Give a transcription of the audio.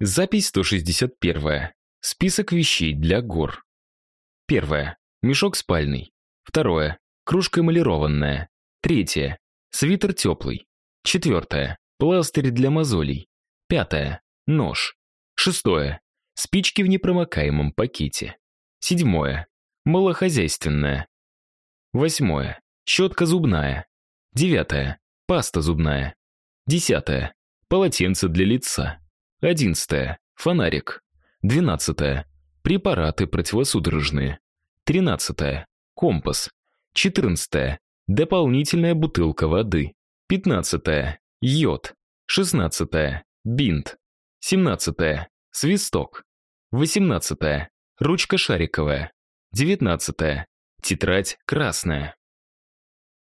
Запись 161. Список вещей для гор. Первое. Мешок спальный. Второе. Кружка эмалированная. Третье. Свитер теплый. Четвертое. Пластырь для мозолей. Пятое. Нож. Шестое. Спички в непромокаемом пакете. Седьмое. Малохозяйственное. Восьмое. Щетка зубная. Девятое. Паста зубная. Десятое. Полотенце для лица. Одиннадцатое. Фонарик. Двенадцатое. Препараты противосудорожные. Тринадцатое. Компас. Четырнадцатое. Дополнительная бутылка воды. Пятнадцатое. Йод. Шестнадцатое. Бинт. Семнадцатое. Свисток. Восемнадцатое. Ручка шариковая. Девятнадцатое. Тетрадь красная.